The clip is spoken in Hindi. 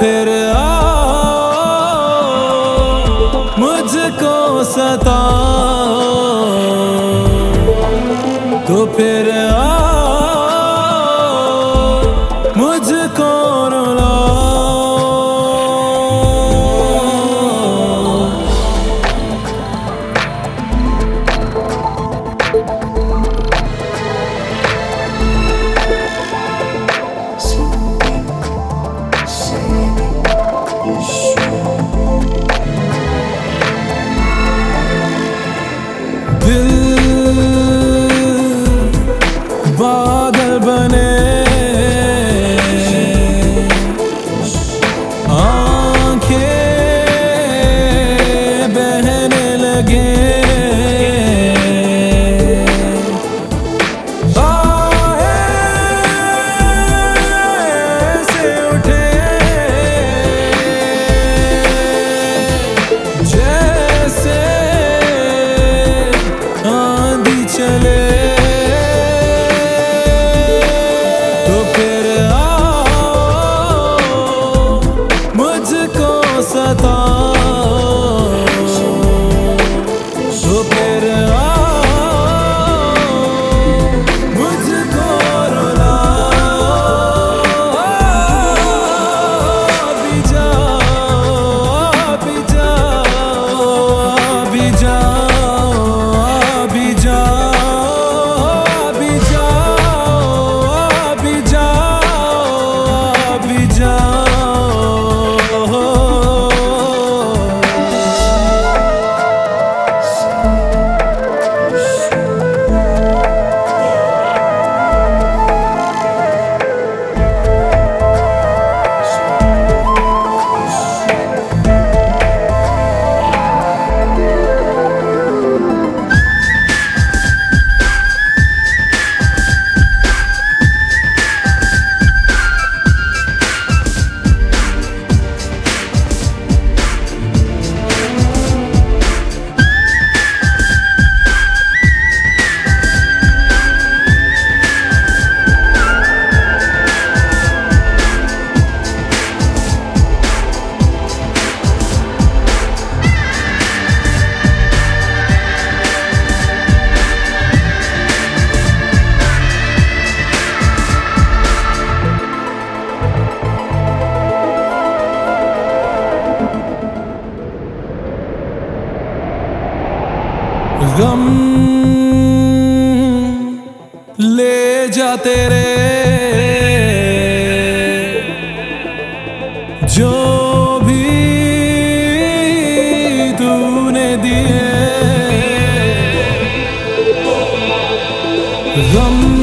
फिर आओ मुझको सताओ। तो फिर गम ले जा तेरे जो भी तूने दिए गम